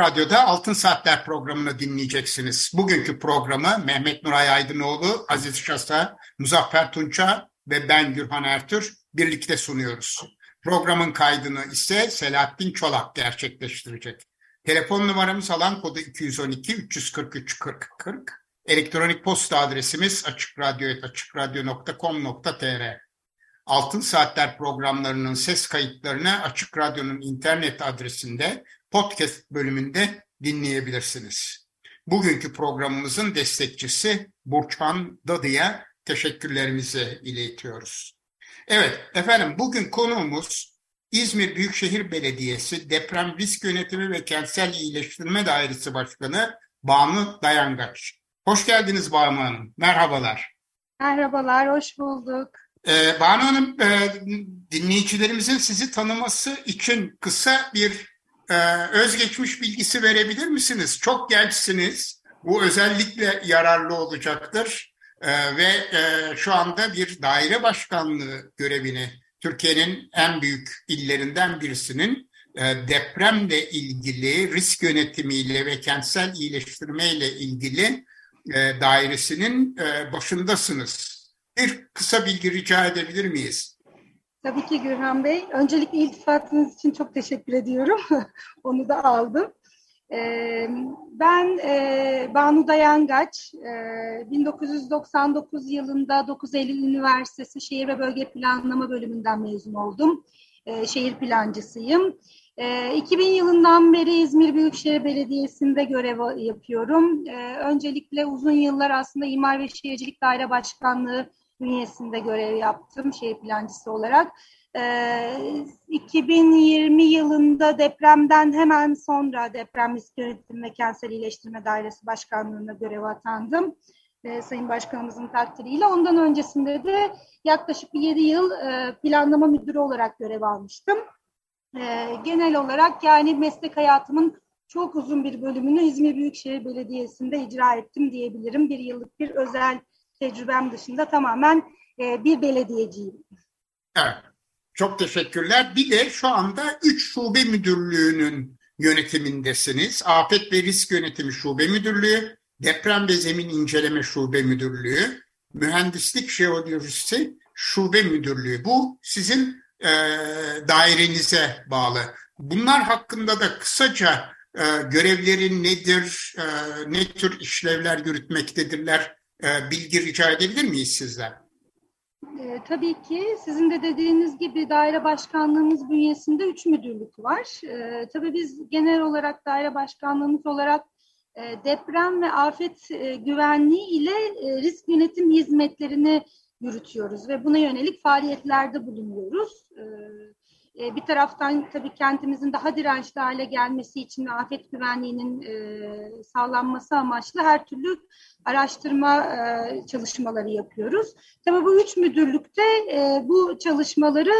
Radyo'da Altın Saatler programını dinleyeceksiniz. Bugünkü programı Mehmet Nuray Aydınoğlu, Aziz Şasa, Muzaffer Tunça ve ben Gürhan Ertür birlikte sunuyoruz. Programın kaydını ise Selahattin Çolak gerçekleştirecek. Telefon numaramız alan kodu 212 343 40 40. Elektronik posta adresimiz açıkradyo.com.tr Altın Saatler programlarının ses kayıtlarını Açık Radyo'nun internet adresinde podcast bölümünde dinleyebilirsiniz. Bugünkü programımızın destekçisi Burçhan Dadı'ya teşekkürlerimizi iletiyoruz. Evet efendim bugün konuğumuz İzmir Büyükşehir Belediyesi Deprem Risk Yönetimi ve Kentsel İyileştirme Dairesi Başkanı Banu Dayangaç. Hoş geldiniz Banu Hanım. Merhabalar. Merhabalar, hoş bulduk. Ee, Banu Hanım, e, dinleyicilerimizin sizi tanıması için kısa bir e, özgeçmiş bilgisi verebilir misiniz? Çok gençsiniz. Bu özellikle yararlı olacaktır. E, ve e, şu anda bir daire başkanlığı görevini Türkiye'nin en büyük illerinden birisinin e, depremle ilgili, risk yönetimiyle ve kentsel iyileştirmeyle ilgili e, dairesinin başındasınız. Bir kısa bilgi rica edebilir miyiz? Tabii ki Gürhan Bey. Öncelikle iltifatınız için çok teşekkür ediyorum. Onu da aldım. Ben Banu Dayangaç, e, 1999 yılında 9 Eylül Üniversitesi Şehir ve Bölge Planlama bölümünden mezun oldum. Şehir plancısıyım. 2000 yılından beri İzmir Büyükşehir Belediyesi'nde görev yapıyorum. Öncelikle uzun yıllar aslında İmar ve Şehircilik Daire Başkanlığı bünyesinde görev yaptım şehir plancısı olarak. 2020 yılında depremden hemen sonra Deprem Risk Yönetimi ve Kentsel İyileştirme Dairesi Başkanlığı'na görev atandım. Sayın Başkanımızın takdiriyle. Ondan öncesinde de yaklaşık bir 7 yıl planlama müdürü olarak görev almıştım. genel olarak yani meslek hayatımın çok uzun bir bölümünü İzmir Büyükşehir Belediyesi'nde icra ettim diyebilirim. Bir yıllık bir özel tecrübem dışında tamamen bir belediyeciyim. Evet. Çok teşekkürler. Bir de şu anda üç şube müdürlüğünün yönetimindesiniz. Afet ve Risk Yönetimi Şube Müdürlüğü, Deprem ve Zemin İnceleme Şube Müdürlüğü, Mühendislik Jeolojisi Şube Müdürlüğü. Bu sizin e, dairenize bağlı. Bunlar hakkında da kısaca e, görevleri nedir, e, ne tür işlevler yürütmektedirler e, bilgi rica edebilir miyiz sizden? E, tabii ki sizin de dediğiniz gibi daire başkanlığımız bünyesinde üç müdürlük var. E, tabii biz genel olarak daire başkanlığımız olarak e, deprem ve afet e, güvenliği ile e, risk yönetim hizmetlerini yürütüyoruz ve buna yönelik faaliyetlerde bulunuyoruz. E, e, bir taraftan tabii kentimizin daha dirençli hale gelmesi için ve afet güvenliğinin e, sağlanması amaçlı her türlü araştırma e, çalışmaları yapıyoruz. Tabii bu üç müdürlükte e, bu çalışmaları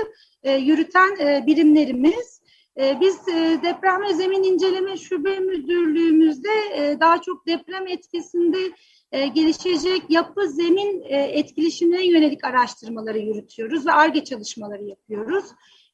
yürüten birimlerimiz. Biz deprem ve zemin inceleme şube müdürlüğümüzde daha çok deprem etkisinde gelişecek yapı zemin etkileşimine yönelik araştırmaları yürütüyoruz ve ARGE çalışmaları yapıyoruz.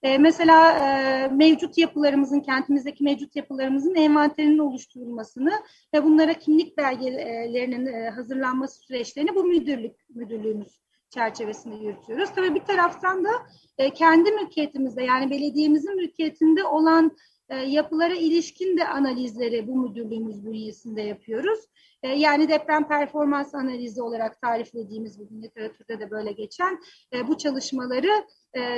E, mesela e, mevcut yapılarımızın, kentimizdeki mevcut yapılarımızın envanterinin oluşturulmasını ve bunlara kimlik belgelerinin e, hazırlanması süreçlerini bu müdürlük müdürlüğümüz çerçevesinde yürütüyoruz. Tabii bir taraftan da e, kendi mülkiyetimizde yani belediyemizin mülkiyetinde olan e, yapılara ilişkin de analizleri bu müdürlüğümüz bünyesinde yapıyoruz. E, yani deprem performans analizi olarak tariflediğimiz bugün literatürde de böyle geçen e, bu çalışmaları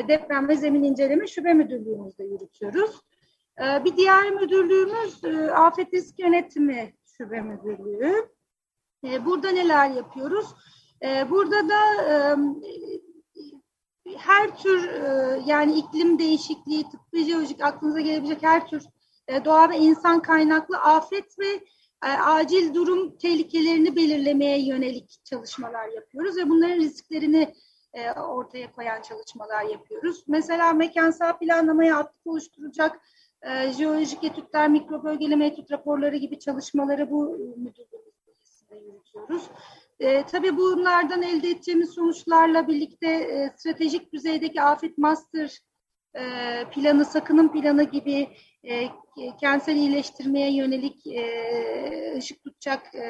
deprem ve zemin inceleme şube müdürlüğümüzde yürütüyoruz. Bir diğer müdürlüğümüz afet risk yönetimi şube müdürlüğü. Burada neler yapıyoruz? Burada da her tür e, yani iklim değişikliği, tıbbi jeolojik aklınıza gelebilecek her tür e, doğa ve insan kaynaklı afet ve e, acil durum tehlikelerini belirlemeye yönelik çalışmalar yapıyoruz ve bunların risklerini e, ortaya koyan çalışmalar yapıyoruz. Mesela mekansal planlamaya aktif oluşturacak e, jeolojik etütler, mikro bölgeleme etüt raporları gibi çalışmaları bu müdürlüğümüzde yürütüyoruz. E, tabii bunlardan elde ettiğimiz sonuçlarla birlikte e, stratejik düzeydeki afet master e, planı, sakının planı gibi e, kentsel iyileştirmeye yönelik e, ışık tutacak e,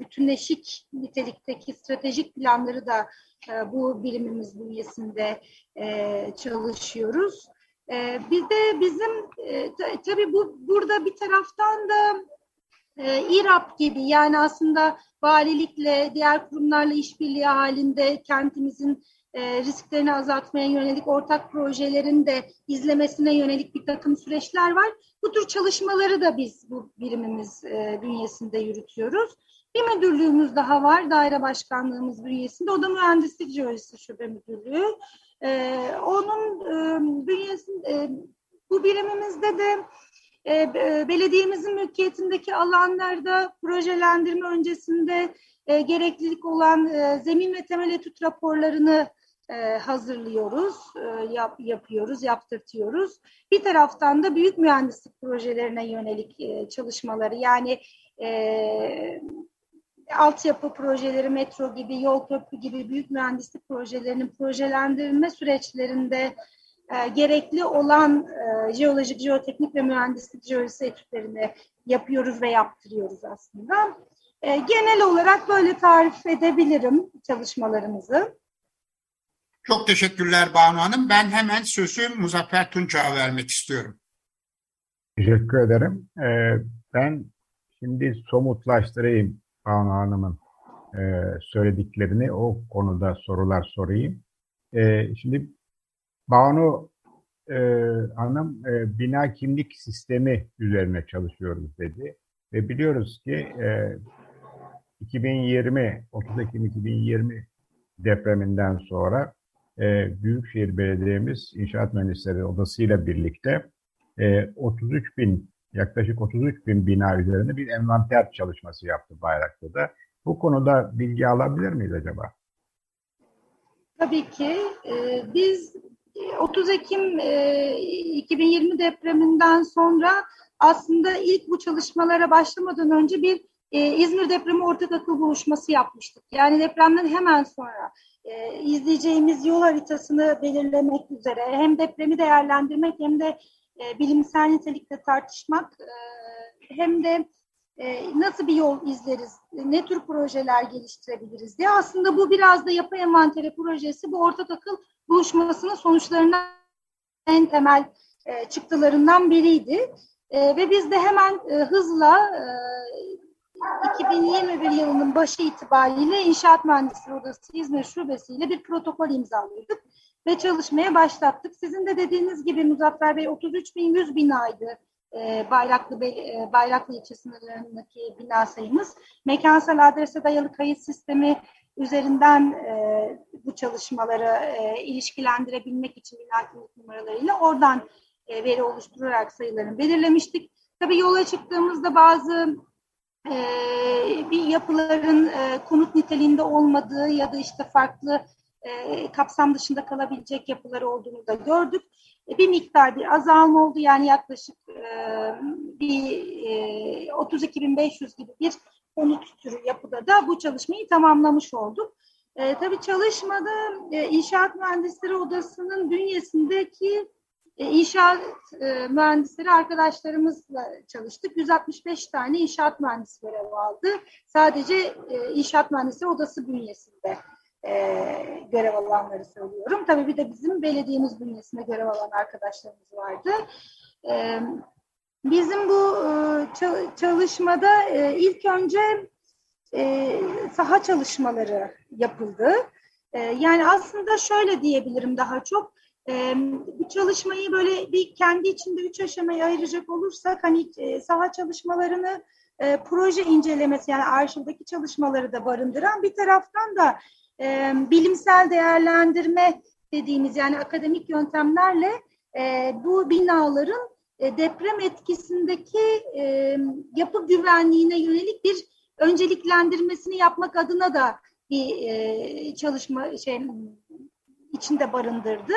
bütünleşik nitelikteki stratejik planları da e, bu birimimiz bünyesinde e, çalışıyoruz. E, bir de bizim e, tabii bu burada bir taraftan da e, İRAP gibi yani aslında valilikle diğer kurumlarla işbirliği halinde kentimizin e, risklerini azaltmaya yönelik ortak projelerin de izlemesine yönelik bir takım süreçler var. Bu tür çalışmaları da biz bu birimimiz e, bünyesinde yürütüyoruz. Bir müdürlüğümüz daha var, daire başkanlığımız bünyesinde. O da Mühendislik Jeolojisi Şube Müdürlüğü. E, onun e, bünyesinde, e, bu birimimizde de e, belediyemizin mülkiyetindeki alanlarda projelendirme öncesinde e, gereklilik olan e, zemin ve temel etüt raporlarını e, hazırlıyoruz, e, yap, yapıyoruz, yaptırtıyoruz. Bir taraftan da büyük mühendislik projelerine yönelik e, çalışmaları yani e, altyapı projeleri, metro gibi, yol köprü gibi büyük mühendislik projelerinin projelendirilme süreçlerinde e, gerekli olan e, jeolojik, jeoteknik ve mühendislik jeolojisi etütlerini yapıyoruz ve yaptırıyoruz aslında. E, genel olarak böyle tarif edebilirim çalışmalarımızı. Çok teşekkürler Banu Hanım. Ben hemen sözü Muzaffer Tunç'a vermek istiyorum. Teşekkür ederim. Ee, ben şimdi somutlaştırayım Banu Hanım'ın e, söylediklerini. O konuda sorular sorayım. E, şimdi Banu e, Hanım e, bina kimlik sistemi üzerine çalışıyoruz dedi. Ve biliyoruz ki e, 2020, 30 Ekim 2020 depreminden sonra e, Büyükşehir Belediye'miz İnşaat Mühendisleri Odası ile birlikte e, 33 bin, yaklaşık 33 bin bina üzerinde bir envanter çalışması yaptı Bayraklı'da. Bu konuda bilgi alabilir miyiz acaba? Tabii ki. E, biz 30 Ekim e, 2020 depreminden sonra aslında ilk bu çalışmalara başlamadan önce bir e, İzmir depremi ortak akıl buluşması yapmıştık. Yani depremden hemen sonra e, izleyeceğimiz yol haritasını belirlemek üzere hem depremi değerlendirmek hem de e, bilimsel nitelikte tartışmak e, hem de e, nasıl bir yol izleriz, ne tür projeler geliştirebiliriz diye. Aslında bu biraz da yapı envanteri projesi bu ortak akıl buluşmasının sonuçlarından en temel e, çıktılarından biriydi. E, ve biz de hemen e, hızla e, 2021 yılının başı itibariyle İnşaat Mühendisleri Odası İzmir Şubesi ile bir protokol imzaladık ve çalışmaya başlattık. Sizin de dediğiniz gibi Muzaffer Bey 33.100 binaydı Bayraklı, e, Bayraklı ilçe sınırlarındaki bina sayımız. Mekansal adrese dayalı kayıt sistemi üzerinden e, bu çalışmaları e, ilişkilendirebilmek için bina kimlik numaralarıyla oradan e, veri oluşturarak sayılarını belirlemiştik. Tabii yola çıktığımızda bazı e, bir yapıların e, konut niteliğinde olmadığı ya da işte farklı e, kapsam dışında kalabilecek yapıları olduğunu da gördük. E, bir miktar bir azalma oldu yani yaklaşık bir e, 32.500 gibi bir konut türü yapıda da bu çalışmayı tamamlamış olduk. E, tabii çalışmada e, İnşaat Mühendisleri Odası'nın bünyesindeki e, inşaat e, mühendisleri arkadaşlarımızla çalıştık. 165 tane inşaat mühendisi görev aldı. Sadece e, inşaat mühendisleri odası bünyesinde e, görev alanları söylüyorum. Tabii bir de bizim belediyemiz bünyesinde görev alan arkadaşlarımız vardı. E, bizim bu e, çalışmada e, ilk önce e, saha çalışmaları yapıldı. Yani aslında şöyle diyebilirim daha çok bu çalışmayı böyle bir kendi içinde üç aşamaya ayıracak olursak hani saha çalışmalarını proje incelemesi yani arşivdeki çalışmaları da barındıran bir taraftan da bilimsel değerlendirme dediğimiz yani akademik yöntemlerle bu binaların e, deprem etkisindeki e, yapı güvenliğine yönelik bir önceliklendirmesini yapmak adına da bir e, çalışma şey içinde barındırdı.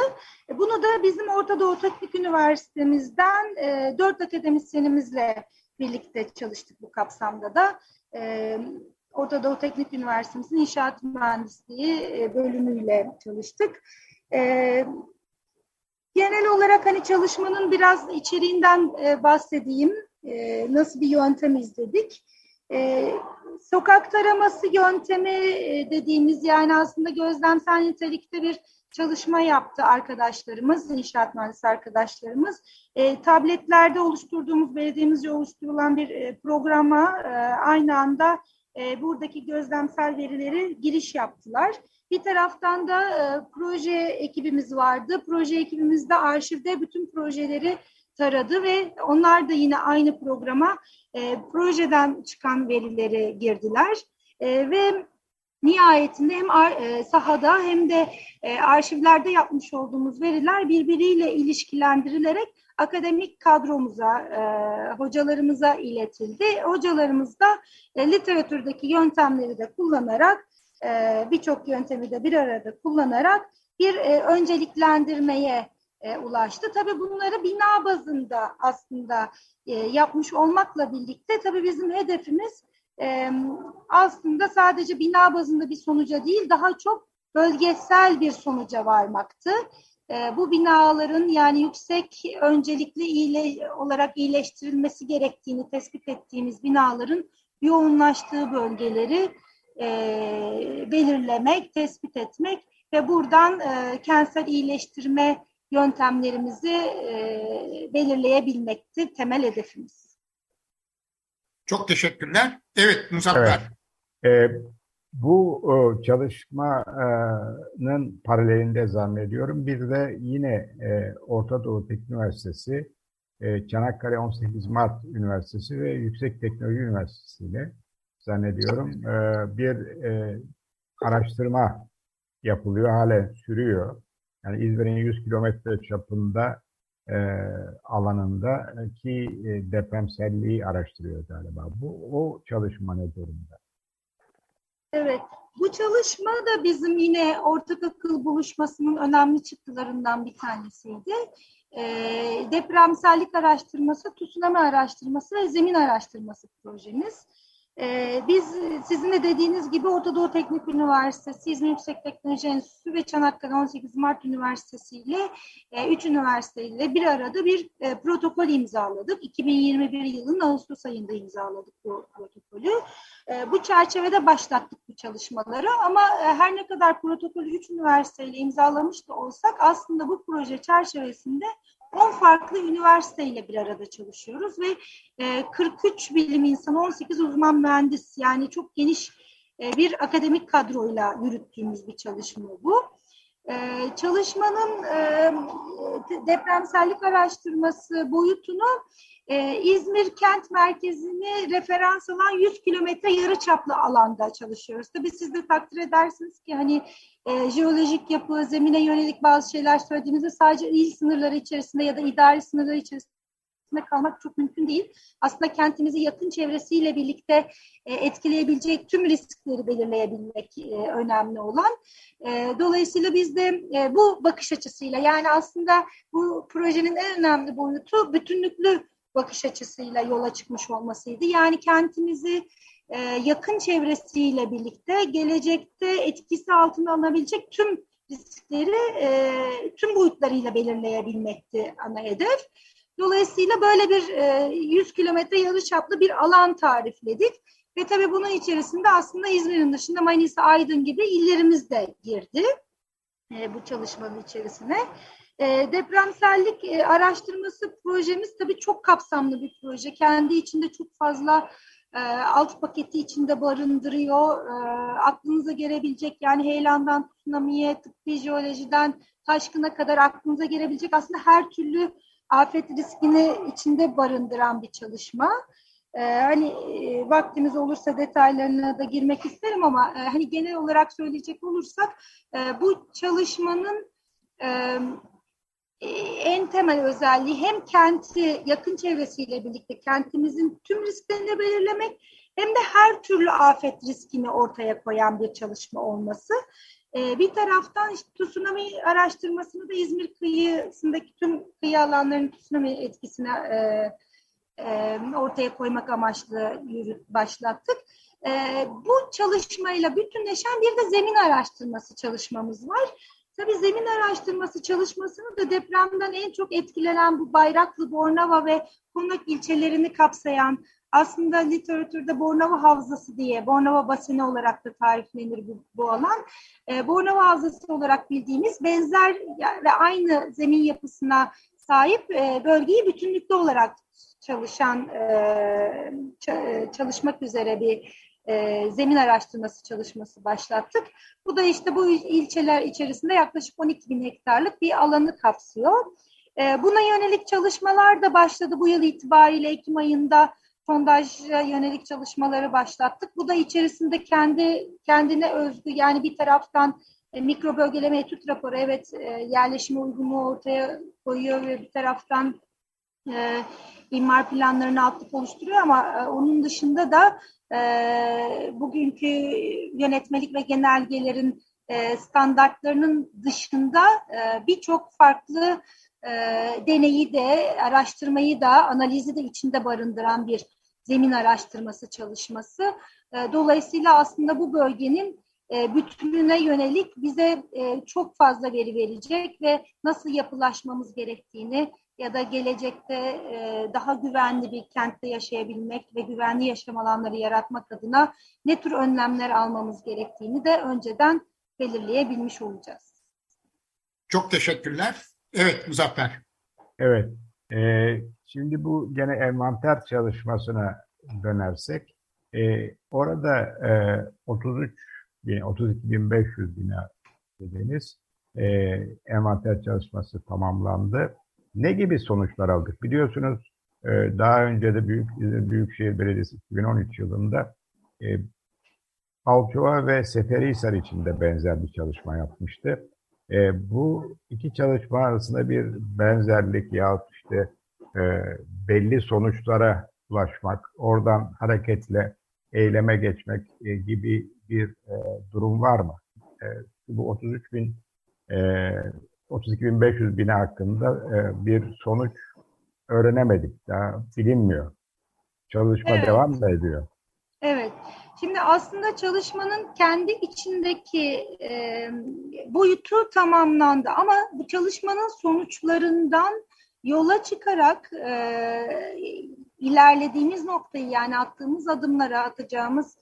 Bunu da bizim Orta Doğu Teknik Üniversitemizden dört akademisyenimizle birlikte çalıştık bu kapsamda da. E, Orta Doğu Teknik Üniversitemizin İnşaat Mühendisliği bölümüyle çalıştık. E, genel olarak hani çalışmanın biraz içeriğinden e, bahsedeyim. E, nasıl bir yöntem izledik? E, sokak taraması yöntemi e, dediğimiz yani aslında gözlemsel nitelikte bir çalışma yaptı arkadaşlarımız, inşaat mühendisi arkadaşlarımız. E, tabletlerde oluşturduğumuz, belediyemizce oluşturulan bir e, programa e, aynı anda e, buradaki gözlemsel verileri giriş yaptılar. Bir taraftan da e, proje ekibimiz vardı. Proje ekibimizde arşivde bütün projeleri taradı ve onlar da yine aynı programa e, projeden çıkan verileri girdiler. E, ve nihayetinde hem ar, e, sahada hem de e, arşivlerde yapmış olduğumuz veriler birbiriyle ilişkilendirilerek akademik kadromuza, e, hocalarımıza iletildi. Hocalarımız da e, literatürdeki yöntemleri de kullanarak, e, birçok yöntemi de bir arada kullanarak bir e, önceliklendirmeye e, ulaştı. Tabii bunları bina bazında aslında e, yapmış olmakla birlikte tabii bizim hedefimiz aslında sadece bina bazında bir sonuca değil daha çok bölgesel bir sonuca varmaktı. Bu binaların yani yüksek öncelikli olarak iyileştirilmesi gerektiğini tespit ettiğimiz binaların yoğunlaştığı bölgeleri e, belirlemek, tespit etmek ve buradan e, kentsel iyileştirme yöntemlerimizi e, belirleyebilmektir temel hedefimiz. Çok teşekkürler. Evet Muzaffer. Evet. E, bu e, çalışmanın paralelinde zannediyorum bir de yine e, Orta Doğu Teknik Üniversitesi, e, Çanakkale 18 Mart Üniversitesi ve Yüksek Teknoloji Üniversitesi ile zannediyorum e, bir e, araştırma yapılıyor, halen sürüyor. Yani İzmir'in 100 kilometre çapında e, alanında ki e, depremselliği araştırıyor galiba. Bu o çalışma ne durumda? Evet, bu çalışma da bizim yine ortak akıl buluşmasının önemli çıktılarından bir tanesiydi. E, depremsellik araştırması, tsunami araştırması ve zemin araştırması projemiz. Ee, biz sizin de dediğiniz gibi Orta Doğu Teknik Üniversitesi, İzmir Yüksek Teknoloji Enstitüsü ve Çanakkale 18 Mart Üniversitesi ile e, üç üniversite ile bir arada bir e, protokol imzaladık. 2021 yılının Ağustos ayında imzaladık bu protokolü. E, bu çerçevede başlattık bu çalışmaları ama e, her ne kadar protokolü üç üniversiteyle imzalamış da olsak aslında bu proje çerçevesinde 10 farklı üniversiteyle bir arada çalışıyoruz ve 43 e, bilim insanı, 18 uzman mühendis yani çok geniş e, bir akademik kadroyla yürüttüğümüz bir çalışma bu. E, çalışmanın depremsellik araştırması boyutunu İzmir kent merkezini referans alan 100 kilometre yarı çaplı alanda çalışıyoruz. Tabii siz de takdir edersiniz ki hani e, jeolojik yapı, zemine yönelik bazı şeyler söylediğimizde sadece il sınırları içerisinde ya da idari sınırları içerisinde kalmak çok mümkün değil. Aslında kentimizi yakın çevresiyle birlikte e, etkileyebilecek tüm riskleri belirleyebilmek e, önemli olan. E, dolayısıyla biz de e, bu bakış açısıyla yani aslında bu projenin en önemli boyutu bütünlüklü bakış açısıyla yola çıkmış olmasıydı. Yani kentimizi e, yakın çevresiyle birlikte gelecekte etkisi altına alınabilecek tüm riskleri e, tüm boyutlarıyla belirleyebilmekti ana hedef. Dolayısıyla böyle bir e, 100 kilometre yarıçaplı bir alan tarifledik. Ve tabii bunun içerisinde aslında İzmir'in dışında Manisa, Aydın gibi illerimiz de girdi e, bu çalışmanın içerisine. E, depremsellik e, araştırması projemiz tabii çok kapsamlı bir proje. Kendi içinde çok fazla e, alt paketi içinde barındırıyor. E, aklınıza gelebilecek yani heyelandan tsunamiye, tıbbi jeolojiden taşkına kadar aklınıza gelebilecek aslında her türlü afet riskini içinde barındıran bir çalışma. Ee, hani e, vaktimiz olursa detaylarına da girmek isterim ama e, hani genel olarak söyleyecek olursak e, bu çalışmanın e, e en temel özelliği hem kenti yakın çevresiyle birlikte kentimizin tüm risklerini belirlemek hem de her türlü afet riskini ortaya koyan bir çalışma olması. Ee, bir taraftan işte tsunami araştırmasını da İzmir kıyısındaki tüm kıyı alanlarının tsunami etkisine e, e, ortaya koymak amaçlı yürüt, başlattık. E, bu çalışmayla bütünleşen bir de zemin araştırması çalışmamız var. Tabii zemin araştırması çalışmasını da depremden en çok etkilenen bu Bayraklı, Bornova ve Konak ilçelerini kapsayan aslında literatürde Bornova Havzası diye, Bornova basini olarak da tariflenir bu, bu alan. E, Bornova Havzası olarak bildiğimiz benzer ve aynı zemin yapısına sahip e, bölgeyi bütünlükte olarak çalışan, e, çalışmak üzere bir e, zemin araştırması çalışması başlattık. Bu da işte bu ilçeler içerisinde yaklaşık 12 bin hektarlık bir alanı kapsıyor. E, buna yönelik çalışmalar da başladı bu yıl itibariyle Ekim ayında sondaja yönelik çalışmaları başlattık. Bu da içerisinde kendi kendine özgü yani bir taraftan e, mikro bölgeleme etüt raporu evet e, yerleşime uygunluğu ortaya koyuyor ve bir taraftan e, imar planlarını atlık oluşturuyor ama e, onun dışında da e, bugünkü yönetmelik ve genelgelerin e, standartlarının dışında e, birçok farklı e, deneyi de, araştırmayı da, analizi de içinde barındıran bir zemin araştırması çalışması. E, dolayısıyla aslında bu bölgenin e, bütününe yönelik bize e, çok fazla veri verecek ve nasıl yapılaşmamız gerektiğini ya da gelecekte e, daha güvenli bir kentte yaşayabilmek ve güvenli yaşam alanları yaratmak adına ne tür önlemler almamız gerektiğini de önceden belirleyebilmiş olacağız. Çok teşekkürler. Evet Muzaffer. Evet. E, şimdi bu gene envanter çalışmasına dönersek e, orada e, 33 bin, 32.500 bina dediğiniz e, envanter çalışması tamamlandı. Ne gibi sonuçlar aldık? Biliyorsunuz e, daha önce de Büyük, Büyükşehir Belediyesi 2013 yılında e, Alçova ve Seferihisar için de benzer bir çalışma yapmıştı. E, bu iki çalışma arasında bir benzerlik yahut işte e, belli sonuçlara ulaşmak, oradan hareketle eyleme geçmek e, gibi bir e, durum var mı? E, bu 33 bin e, 32.500 bina hakkında e, bir sonuç öğrenemedik. Daha bilinmiyor. Çalışma evet. devam mı ediyor? Evet. Şimdi aslında çalışmanın kendi içindeki e, boyutu tamamlandı ama bu çalışmanın sonuçlarından yola çıkarak e, ilerlediğimiz noktayı yani attığımız adımlara atacağımız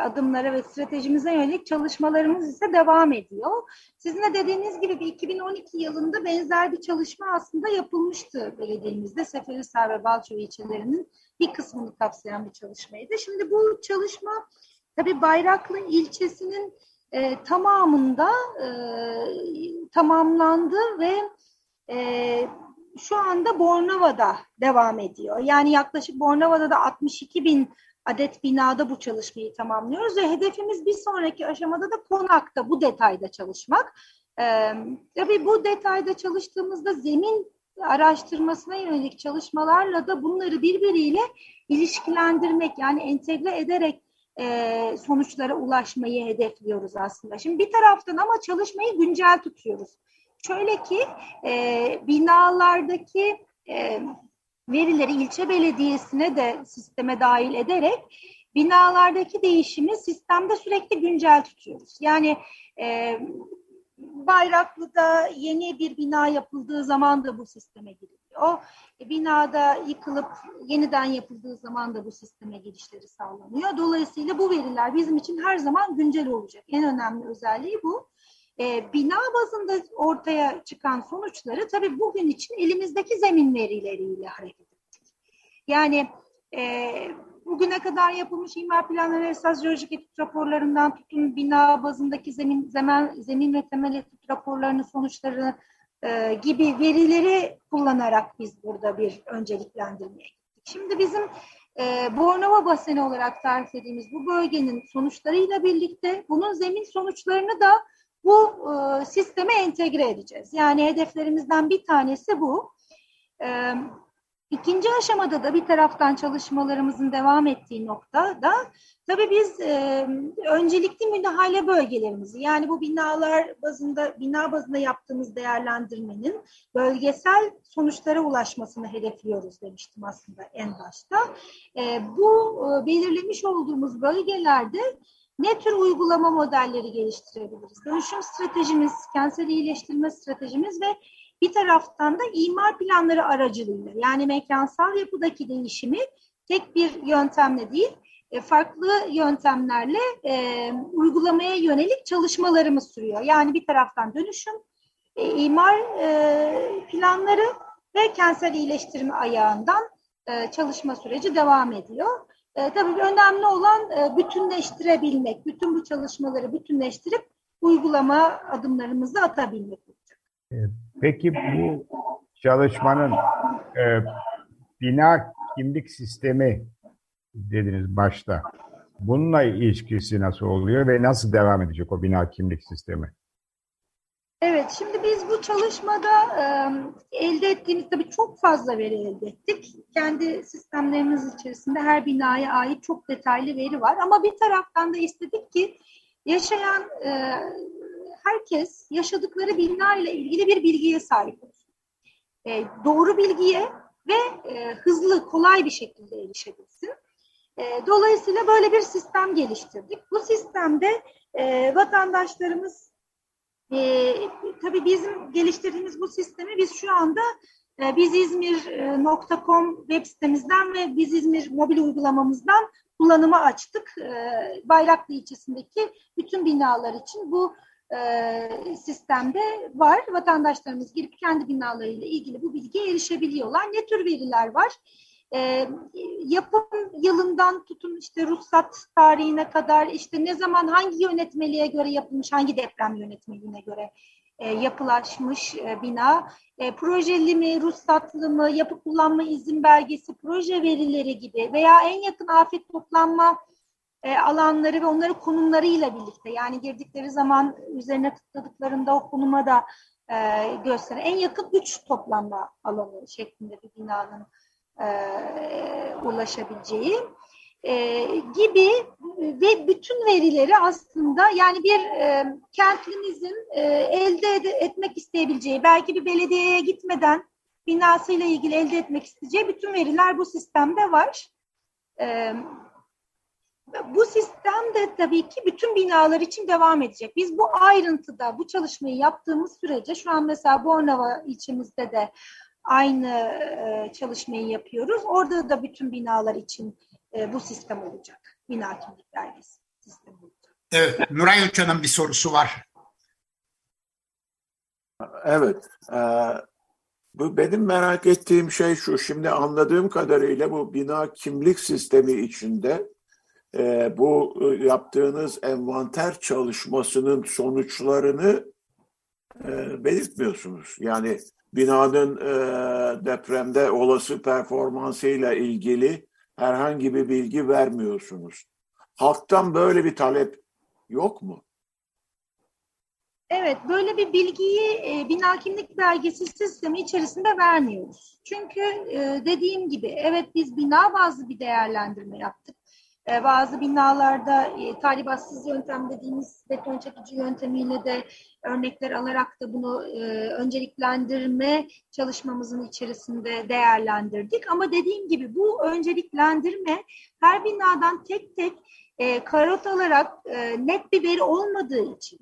adımlara ve stratejimize yönelik çalışmalarımız ise devam ediyor. Sizin de dediğiniz gibi bir 2012 yılında benzer bir çalışma aslında yapılmıştı belediyemizde. Seferihisar ve Balçova ilçelerinin bir kısmını kapsayan bir çalışmaydı. Şimdi bu çalışma tabii Bayraklı ilçesinin e, tamamında e, tamamlandı ve e, şu anda Bornova'da devam ediyor. Yani yaklaşık Bornova'da da 62 bin adet binada bu çalışmayı tamamlıyoruz ve hedefimiz bir sonraki aşamada da konakta bu detayda çalışmak. Ee, tabii bu detayda çalıştığımızda zemin araştırmasına yönelik çalışmalarla da bunları birbiriyle ilişkilendirmek yani entegre ederek e, sonuçlara ulaşmayı hedefliyoruz aslında. Şimdi bir taraftan ama çalışmayı güncel tutuyoruz. Şöyle ki e, binalardaki e, verileri ilçe belediyesine de sisteme dahil ederek binalardaki değişimi sistemde sürekli güncel tutuyoruz. Yani e, Bayraklı'da yeni bir bina yapıldığı zaman da bu sisteme giriliyor. E, binada yıkılıp yeniden yapıldığı zaman da bu sisteme girişleri sağlanıyor. Dolayısıyla bu veriler bizim için her zaman güncel olacak. En önemli özelliği bu. E, bina bazında ortaya çıkan sonuçları tabii bugün için elimizdeki zemin verileriyle hareket ettik. Yani e, bugüne kadar yapılmış imar planları esas jeolojik etüt raporlarından tutun bina bazındaki zemin zemin, zemin ve temel etüt raporlarının sonuçları e, gibi verileri kullanarak biz burada bir önceliklendirmeye gittik. Şimdi bizim e, Bornova baseni olarak tarif ettiğimiz bu bölgenin sonuçlarıyla birlikte bunun zemin sonuçlarını da bu e, sisteme entegre edeceğiz. Yani hedeflerimizden bir tanesi bu. E, ikinci aşamada da bir taraftan çalışmalarımızın devam ettiği noktada tabii biz e, öncelikli müdahale bölgelerimizi yani bu binalar bazında bina bazında yaptığımız değerlendirmenin bölgesel sonuçlara ulaşmasını hedefliyoruz demiştim aslında en başta. E, bu e, belirlemiş olduğumuz bölgelerde ne tür uygulama modelleri geliştirebiliriz? Dönüşüm stratejimiz, kentsel iyileştirme stratejimiz ve bir taraftan da imar planları aracılığıyla yani mekansal yapıdaki değişimi tek bir yöntemle değil, e, farklı yöntemlerle e, uygulamaya yönelik çalışmalarımız sürüyor. Yani bir taraftan dönüşüm, e, imar e, planları ve kentsel iyileştirme ayağından e, çalışma süreci devam ediyor. E, tabii önemli olan e, bütünleştirebilmek, bütün bu çalışmaları bütünleştirip uygulama adımlarımızı atabilmek olacak. E, peki bu çalışmanın e, bina kimlik sistemi dediniz başta. Bununla ilişkisi nasıl oluyor ve nasıl devam edecek o bina kimlik sistemi? Evet, şimdi biz bu çalışmada elde ettiğimiz tabii çok fazla veri elde ettik. Kendi sistemlerimiz içerisinde her binaya ait çok detaylı veri var. Ama bir taraftan da istedik ki yaşayan herkes yaşadıkları bina ile ilgili bir bilgiye sahip olsun. Doğru bilgiye ve hızlı, kolay bir şekilde erişebilsin. Dolayısıyla böyle bir sistem geliştirdik. Bu sistemde vatandaşlarımız e, tabii bizim geliştirdiğimiz bu sistemi biz şu anda e, bizizmir.com web sitemizden ve bizizmir mobil uygulamamızdan kullanıma açtık. E, Bayraklı ilçesindeki bütün binalar için bu e, sistemde var. Vatandaşlarımız girip kendi binalarıyla ilgili bu bilgiye erişebiliyorlar. Ne tür veriler var? E, yapım yılından tutun işte ruhsat tarihine kadar işte ne zaman hangi yönetmeliğe göre yapılmış, hangi deprem yönetmeliğine göre e, yapılaşmış e, bina, e, projeli mi, ruhsatlı mı, yapı kullanma izin belgesi, proje verileri gibi veya en yakın afet toplanma e, alanları ve onların konumlarıyla birlikte yani girdikleri zaman üzerine tıkladıklarında o konuma da e, gösteren en yakın üç toplanma alanı şeklinde bir binanın e, ulaşabileceği e, gibi ve bütün verileri aslında yani bir e, kentlimizin e, elde ed- etmek isteyebileceği belki bir belediyeye gitmeden binasıyla ilgili elde etmek isteyeceği bütün veriler bu sistemde var. E, bu sistem de tabii ki bütün binalar için devam edecek. Biz bu ayrıntıda bu çalışmayı yaptığımız sürece şu an mesela Bornova ilçemizde de aynı e, çalışmayı yapıyoruz. Orada da bütün binalar için e, bu sistem olacak. Bina kimlik belgesi sistemi olacak. Evet, Nuray Hoca'nın bir sorusu var. Evet. E, bu benim merak ettiğim şey şu. Şimdi anladığım kadarıyla bu bina kimlik sistemi içinde e, bu e, yaptığınız envanter çalışmasının sonuçlarını e, belirtmiyorsunuz. Yani binanın e, depremde olası performansıyla ilgili herhangi bir bilgi vermiyorsunuz. Halktan böyle bir talep yok mu? Evet, böyle bir bilgiyi e, bina kimlik belgesi sistemi içerisinde vermiyoruz. Çünkü e, dediğim gibi evet biz bina bazlı bir değerlendirme yaptık. E, bazı binalarda e, talibatsız yöntem dediğimiz beton çekici yöntemiyle de örnekler alarak da bunu e, önceliklendirme çalışmamızın içerisinde değerlendirdik. Ama dediğim gibi bu önceliklendirme her binadan tek tek e, karot alarak e, net bir veri olmadığı için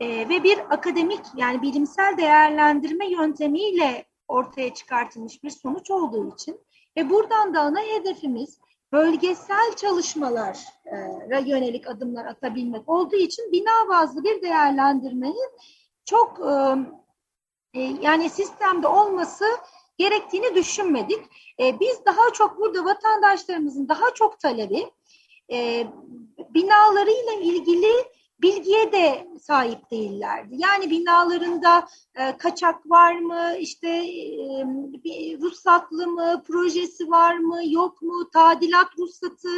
e, ve bir akademik yani bilimsel değerlendirme yöntemiyle ortaya çıkartılmış bir sonuç olduğu için ve buradan da ana hedefimiz bölgesel çalışmalara yönelik adımlar atabilmek olduğu için bina bazlı bir değerlendirmeyi çok e, yani sistemde olması gerektiğini düşünmedik. E, biz daha çok burada vatandaşlarımızın daha çok talebi e, binalarıyla ilgili bilgiye de sahip değillerdi. Yani binalarında e, kaçak var mı, işte e, ruhsatlı mı, projesi var mı, yok mu, tadilat ruhsatı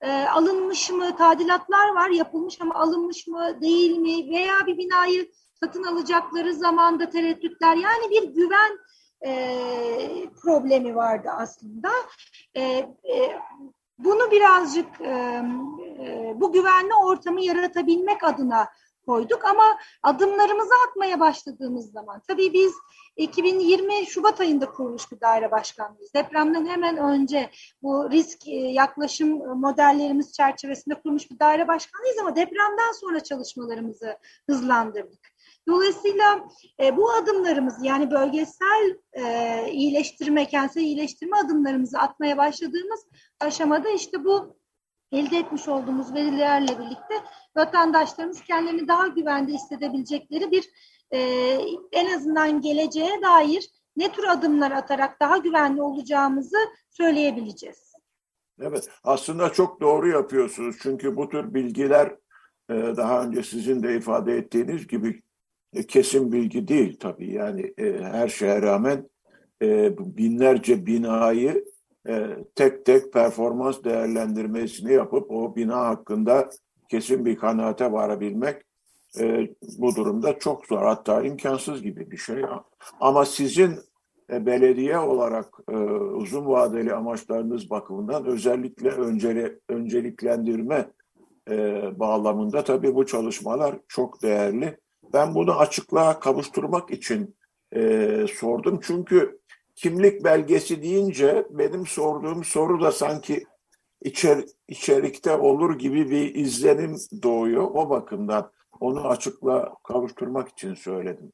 e, alınmış mı, tadilatlar var yapılmış ama alınmış mı, değil mi veya bir binayı satın alacakları zamanda tereddütler yani bir güven e, problemi vardı aslında. E, e, bunu birazcık e, e, bu güvenli ortamı yaratabilmek adına koyduk ama adımlarımızı atmaya başladığımız zaman tabii biz 2020 Şubat ayında kurulmuş bir daire başkanlığıyız. Depremden hemen önce bu risk e, yaklaşım modellerimiz çerçevesinde kurmuş bir daire başkanlığıyız ama depremden sonra çalışmalarımızı hızlandırdık. Dolayısıyla e, bu adımlarımız yani bölgesel e, iyileştirme, kentsel iyileştirme adımlarımızı atmaya başladığımız aşamada işte bu elde etmiş olduğumuz verilerle birlikte vatandaşlarımız kendilerini daha güvende hissedebilecekleri bir e, en azından geleceğe dair ne tür adımlar atarak daha güvenli olacağımızı söyleyebileceğiz. Evet, aslında çok doğru yapıyorsunuz. Çünkü bu tür bilgiler e, daha önce sizin de ifade ettiğiniz gibi kesin bilgi değil tabii. Yani e, her şeye rağmen binlerce binayı tek tek performans değerlendirmesini yapıp o bina hakkında kesin bir kanaate varabilmek bu durumda çok zor hatta imkansız gibi bir şey. Ama sizin belediye olarak uzun vadeli amaçlarınız bakımından özellikle önceli, önceliklendirme bağlamında tabii bu çalışmalar çok değerli. Ben bunu açıklığa kavuşturmak için e, sordum. Çünkü kimlik belgesi deyince benim sorduğum soru da sanki içer, içerikte olur gibi bir izlenim doğuyor. O bakımdan onu açıklığa kavuşturmak için söyledim.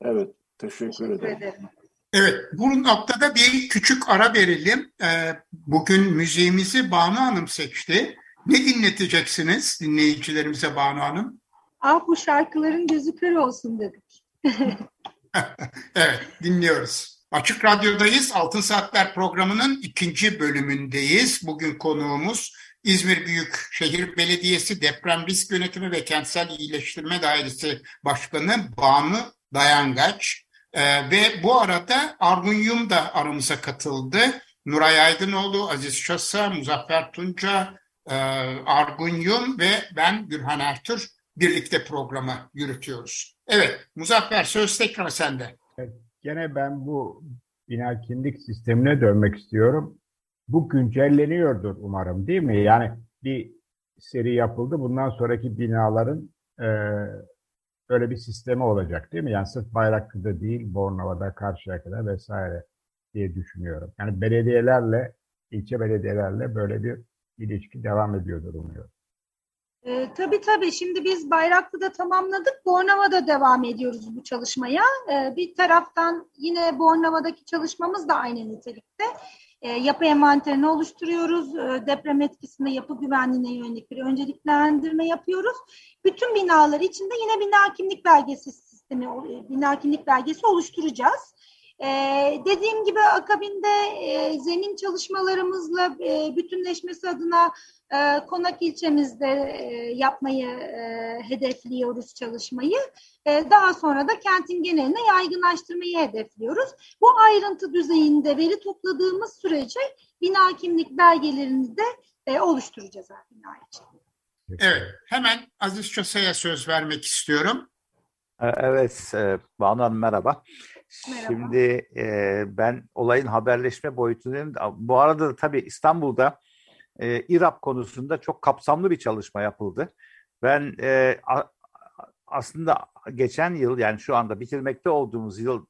Evet, teşekkür, teşekkür ederim. ederim. Evet, bu noktada bir küçük ara verelim. Ee, bugün müziğimizi Banu Hanım seçti. Ne dinleteceksiniz dinleyicilerimize Banu Hanım? Ah bu şarkıların gözü kör olsun dedik. evet dinliyoruz. Açık Radyo'dayız. Altın Saatler programının ikinci bölümündeyiz. Bugün konuğumuz İzmir Büyükşehir Belediyesi Deprem Risk Yönetimi ve Kentsel İyileştirme Dairesi Başkanı Banu Dayangaç. Ee, ve bu arada Argun Yum da aramıza katıldı. Nuray Aydınoğlu, Aziz Şasa, Muzaffer Tunca, e, Argun Yum ve ben Gülhan Ertür birlikte programı yürütüyoruz. Evet, Muzaffer söz tekrar sende. Evet, gene ben bu bina kimlik sistemine dönmek istiyorum. Bu güncelleniyordur umarım değil mi? Yani bir seri yapıldı. Bundan sonraki binaların e, öyle bir sistemi olacak değil mi? Yani sırf Bayraklı'da değil, Bornova'da, Karşıyaka'da vesaire diye düşünüyorum. Yani belediyelerle, ilçe belediyelerle böyle bir ilişki devam ediyordur umuyorum. E, tabii tabii. Şimdi biz Bayraklı'da tamamladık. Bornova'da devam ediyoruz bu çalışmaya. E, bir taraftan yine Bornova'daki çalışmamız da aynı nitelikte. E, yapı envanterini oluşturuyoruz. E, deprem etkisinde yapı güvenliğine yönelik bir önceliklendirme yapıyoruz. Bütün binalar içinde yine bina kimlik belgesi sistemi, bina kimlik belgesi oluşturacağız. Ee, dediğim gibi akabinde e, zemin çalışmalarımızla e, bütünleşmesi adına e, Konak ilçemizde e, yapmayı e, hedefliyoruz çalışmayı. E, daha sonra da kentin geneline yaygınlaştırmayı hedefliyoruz. Bu ayrıntı düzeyinde veri topladığımız sürece bina kimlik belgelerini de e, oluşturacağız bina için. Evet, hemen Aziz Çosa'ya söz vermek istiyorum. Evet, Banu Hanım merhaba. Merhaba. Şimdi e, ben olayın haberleşme boyutundayım. Bu arada da tabii İstanbul'da e, İRAP konusunda çok kapsamlı bir çalışma yapıldı. Ben e, a, aslında geçen yıl yani şu anda bitirmekte olduğumuz yıl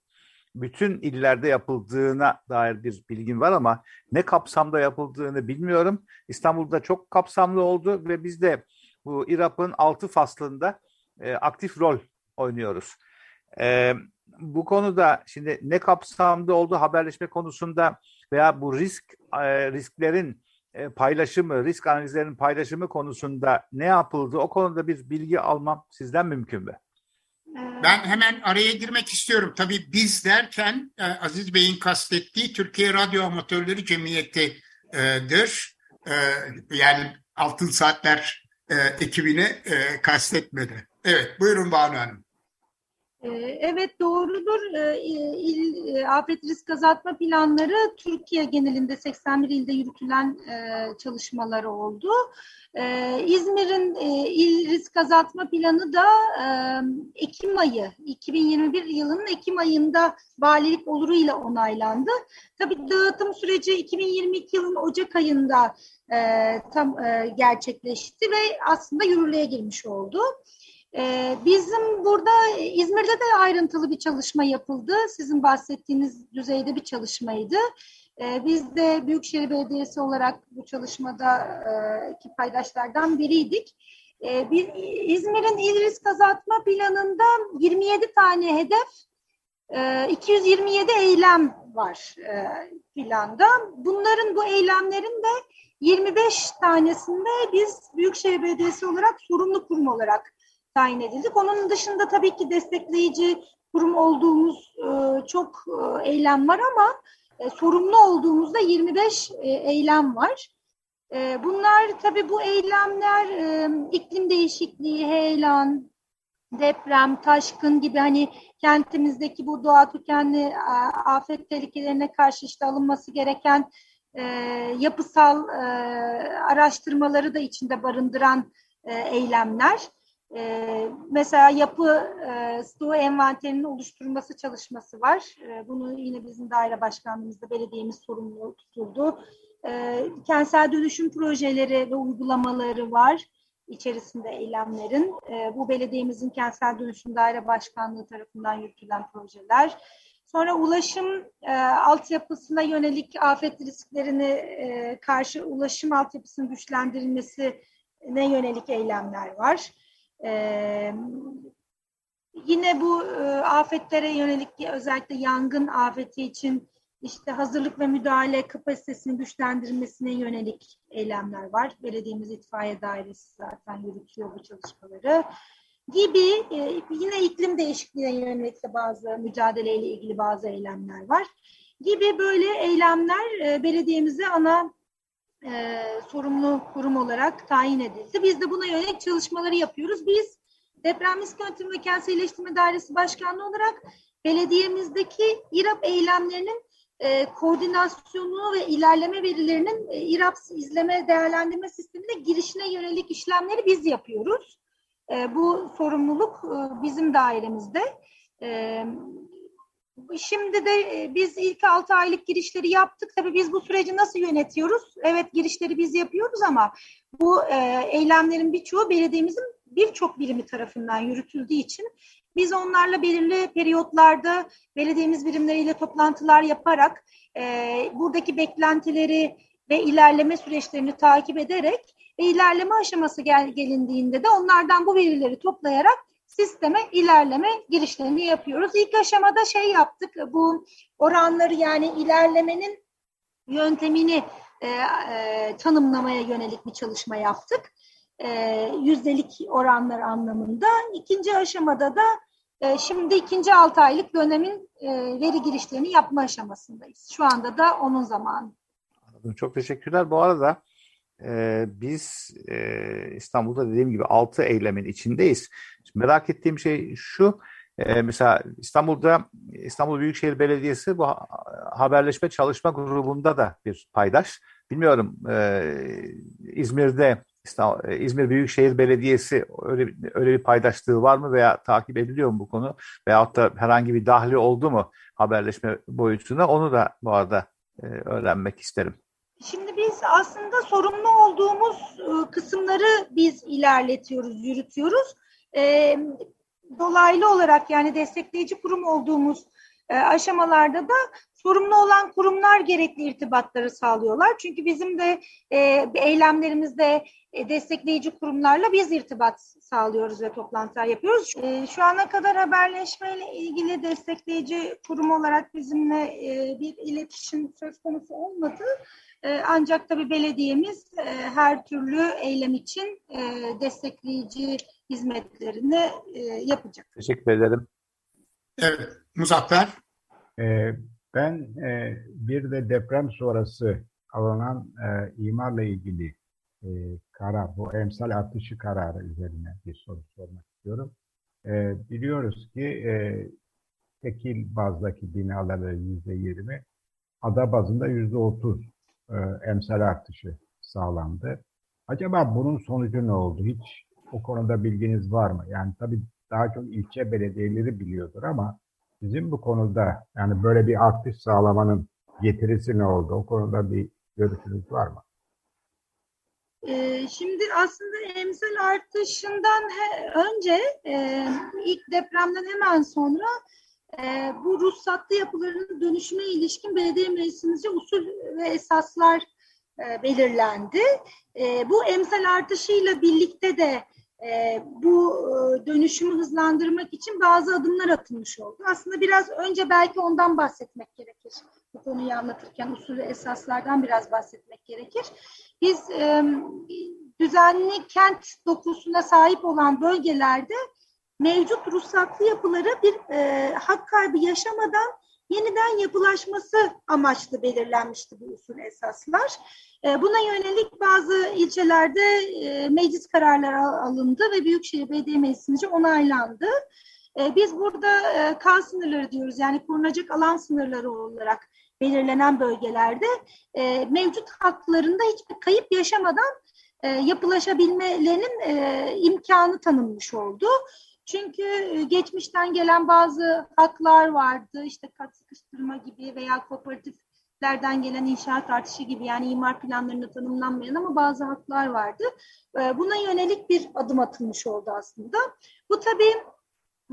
bütün illerde yapıldığına dair bir bilgim var ama ne kapsamda yapıldığını bilmiyorum. İstanbul'da çok kapsamlı oldu ve biz de bu İRAP'ın altı faslında e, aktif rol oynuyoruz. E, bu konuda şimdi ne kapsamda olduğu haberleşme konusunda veya bu risk e, risklerin e, paylaşımı, risk analizlerinin paylaşımı konusunda ne yapıldı? O konuda bir bilgi almam sizden mümkün mü? Ben hemen araya girmek istiyorum. Tabii biz derken e, Aziz Bey'in kastettiği Türkiye Radyo Amatörleri Cemiyeti'dir. E, yani Altın Saatler ekibini kastetmedi. Evet, buyurun Banu Hanım. Ee, evet doğrudur. Ee, il, e, afet risk azaltma planları Türkiye genelinde 81 ilde yürütülen e, çalışmaları oldu. Ee, İzmir'in e, il risk azaltma planı da Ekim ayı, 2021 yılının Ekim ayında valilik oluruyla onaylandı. Tabii dağıtım süreci 2022 yılın Ocak ayında tam gerçekleşti ve aslında yürürlüğe girmiş oldu. Ee, bizim burada İzmir'de de ayrıntılı bir çalışma yapıldı. Sizin bahsettiğiniz düzeyde bir çalışmaydı. Ee, biz de Büyükşehir Belediyesi olarak bu çalışmada e, paydaşlardan biriydik. Ee, İzmir'in il risk azaltma planında 27 tane hedef, 227 e, eylem var e, planda. Bunların bu eylemlerin de 25 tanesinde biz Büyükşehir Belediyesi olarak sorumlu kurum olarak tayin edildik. Onun dışında tabii ki destekleyici kurum olduğumuz e, çok e, eylem var ama e, sorumlu olduğumuzda 25 e, eylem var. Bunlar tabii bu eylemler iklim değişikliği, heyelan, deprem, taşkın gibi hani kentimizdeki bu doğa tükenli afet tehlikelerine karşı işte alınması gereken yapısal araştırmaları da içinde barındıran eylemler. Ee, mesela yapı e, stoğu envanterinin oluşturulması çalışması var. E, bunu yine bizim daire başkanlığımızda belediyemiz sorumlu tutuldu. E, kentsel dönüşüm projeleri ve uygulamaları var içerisinde eylemlerin. E, bu belediyemizin kentsel dönüşüm daire başkanlığı tarafından yürütülen projeler. Sonra ulaşım e, altyapısına yönelik afet risklerini e, karşı ulaşım altyapısının güçlendirilmesine yönelik eylemler var. Yine bu e, afetlere yönelik özellikle yangın afeti için işte hazırlık ve müdahale kapasitesinin güçlendirilmesine yönelik eylemler var. Belediyemiz itfaiye dairesi zaten yürütüyor bu çalışmaları gibi e, yine iklim değişikliğine yönelik de bazı mücadeleyle ilgili bazı eylemler var gibi böyle eylemler e, belediyemize ana e, sorumlu kurum olarak tayin edildi. Biz de buna yönelik çalışmaları yapıyoruz. Biz Deprem Risk Yönetimi ve Kentsel İyileştirme Dairesi Başkanlığı olarak belediyemizdeki İRAP eylemlerinin e, koordinasyonu ve ilerleme verilerinin e, İRAP izleme değerlendirme sistemine girişine yönelik işlemleri biz yapıyoruz. E, bu sorumluluk e, bizim dairemizde. E, Şimdi de e, biz ilk 6 aylık girişleri yaptık. Tabii biz bu süreci nasıl yönetiyoruz? Evet girişleri biz yapıyoruz ama bu e, eylemlerin birçoğu belediyemizin birçok birimi tarafından yürütüldüğü için biz onlarla belirli periyotlarda belediyemiz birimleriyle toplantılar yaparak e, buradaki beklentileri ve ilerleme süreçlerini takip ederek ve ilerleme aşaması gel, gelindiğinde de onlardan bu verileri toplayarak sisteme ilerleme girişlerini yapıyoruz. İlk aşamada şey yaptık, bu oranları yani ilerlemenin yöntemini e, e, tanımlamaya yönelik bir çalışma yaptık. E, yüzdelik oranlar anlamında. İkinci aşamada da e, şimdi ikinci altı aylık dönemin e, veri girişlerini yapma aşamasındayız. Şu anda da onun zamanı. Çok teşekkürler. Bu arada e, biz e, İstanbul'da dediğim gibi altı eylemin içindeyiz. Şimdi merak ettiğim şey şu, e, mesela İstanbul'da İstanbul Büyükşehir Belediyesi bu haberleşme çalışma grubunda da bir paydaş. Bilmiyorum e, İzmir'de İzmir Büyükşehir Belediyesi öyle, öyle bir paydaşlığı var mı veya takip ediliyor mu bu konu? Veyahut da herhangi bir dahli oldu mu haberleşme boyutuna? Onu da bu arada e, öğrenmek isterim. Şimdi aslında sorumlu olduğumuz e, kısımları biz ilerletiyoruz, yürütüyoruz. E, dolaylı olarak yani destekleyici kurum olduğumuz e, aşamalarda da sorumlu olan kurumlar gerekli irtibatları sağlıyorlar. Çünkü bizim de eylemlerimizde destekleyici kurumlarla biz irtibat sağlıyoruz ve toplantılar yapıyoruz. şu ana kadar haberleşmeyle ilgili destekleyici kurum olarak bizimle bir iletişim söz konusu olmadı. Ee, ancak tabii belediyemiz e, her türlü eylem için e, destekleyici hizmetlerini e, yapacak. Teşekkür ederim. Evet, Muzaffer. Ben bir de deprem sonrası alınan imarla ilgili karar, bu emsal artışı kararı üzerine bir soru sormak istiyorum. Biliyoruz ki tekil bazdaki binalarda yüzde yirmi, ada bazında yüzde otuz e, emsal artışı sağlandı. Acaba bunun sonucu ne oldu? Hiç o konuda bilginiz var mı? Yani tabii daha çok ilçe belediyeleri biliyordur ama sizin bu konuda yani böyle bir artış sağlamanın getirisi ne oldu? O konuda bir görüşünüz var mı? Ee, şimdi aslında emsal artışından önce e, ilk depremden hemen sonra e, bu ruhsatlı yapıların dönüşüme ilişkin belediye meclisimizce usul ve esaslar e, belirlendi. Bu emsal artışıyla birlikte de bu dönüşümü hızlandırmak için bazı adımlar atılmış oldu. Aslında biraz önce belki ondan bahsetmek gerekir. Bu konuyu anlatırken usul ve esaslardan biraz bahsetmek gerekir. Biz e, düzenli kent dokusuna sahip olan bölgelerde mevcut ruhsatlı yapıları bir e, hak kaybı yaşamadan yeniden yapılaşması amaçlı belirlenmişti bu usul esaslar. E, buna yönelik bazı ilçelerde e, meclis kararları alındı ve Büyükşehir Belediye Meclisi'nce onaylandı. E, biz burada K sınırları diyoruz yani korunacak alan sınırları olarak belirlenen bölgelerde mevcut haklarında hiçbir kayıp yaşamadan yapılaşabilmelerinin imkanı tanınmış oldu. Çünkü e, geçmişten gelen bazı haklar vardı, işte kat sıkıştırma gibi veya kooperatiflerden gelen inşaat artışı gibi yani imar planlarında tanımlanmayan ama bazı haklar vardı. E, buna yönelik bir adım atılmış oldu aslında. Bu tabii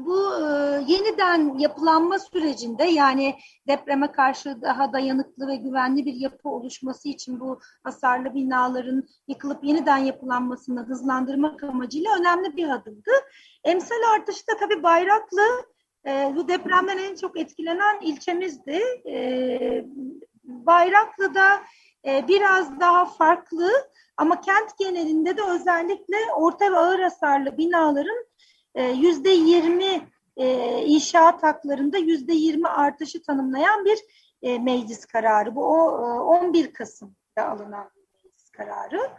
bu e, yeniden yapılanma sürecinde yani depreme karşı daha dayanıklı ve güvenli bir yapı oluşması için bu hasarlı binaların yıkılıp yeniden yapılanmasını hızlandırmak amacıyla önemli bir adımdı. Emsal artışı da tabii Bayraklı e, bu depremden en çok etkilenen ilçemizdi. E, Bayraklı'da e, biraz daha farklı ama kent genelinde de özellikle orta ve ağır hasarlı binaların yüzde yirmi e, inşaat haklarında yüzde yirmi artışı tanımlayan bir e, meclis kararı. Bu o, 11 e, Kasım'da alınan meclis kararı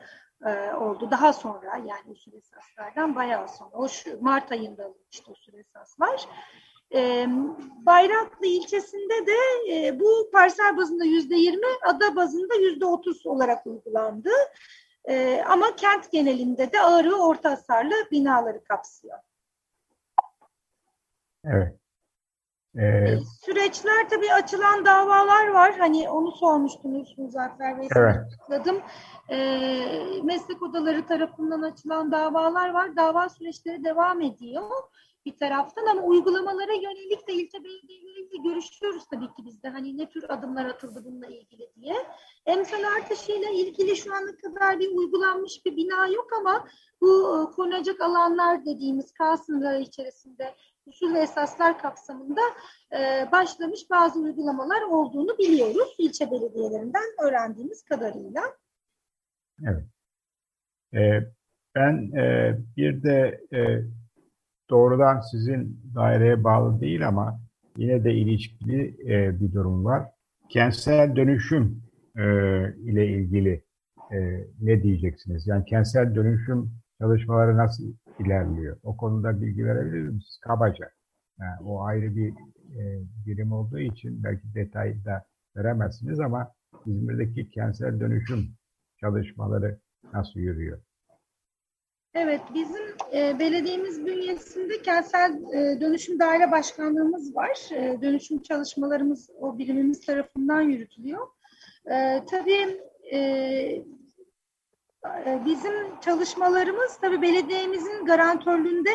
oldu. Daha sonra yani usul esaslardan bayağı sonra. O şu, Mart ayında alınmıştı usul esaslar. Bayraklı ilçesinde de bu parsel bazında yüzde yirmi, ada bazında yüzde otuz olarak uygulandı. ama kent genelinde de ağır ve orta hasarlı binaları kapsıyor. Evet. Ee, ee, Süreçler tabii açılan davalar var. Hani onu sormuştunuz Muzaffer Bey. Evet. Açıkladım. Ee, meslek odaları tarafından açılan davalar var. Dava süreçleri devam ediyor bir taraftan ama uygulamalara yönelik de ilçe belediyeleriyle görüşüyoruz tabii ki biz de. Hani ne tür adımlar atıldı bununla ilgili diye. Emsal artışıyla ilgili şu ana kadar bir uygulanmış bir bina yok ama bu e, korunacak alanlar dediğimiz K sınırları içerisinde usul ve esaslar kapsamında e, başlamış bazı uygulamalar olduğunu biliyoruz ilçe belediyelerinden öğrendiğimiz kadarıyla. Evet. Ee, ben e, bir de e, doğrudan sizin daireye bağlı değil ama yine de ilişkili e, bir durum var. Kentsel dönüşüm e, ile ilgili e, ne diyeceksiniz? Yani kentsel dönüşüm çalışmaları nasıl ilerliyor? O konuda bilgi verebilir misiniz? Kabaca. Yani o ayrı bir e, birim olduğu için belki detayı da veremezsiniz ama İzmir'deki kentsel dönüşüm çalışmaları nasıl yürüyor? Evet, bizim e, belediyemiz bünyesinde kentsel e, dönüşüm daire başkanlığımız var. E, dönüşüm çalışmalarımız o birimimiz tarafından yürütülüyor. E, tabii e, bizim çalışmalarımız tabii belediyemizin garantörlüğünde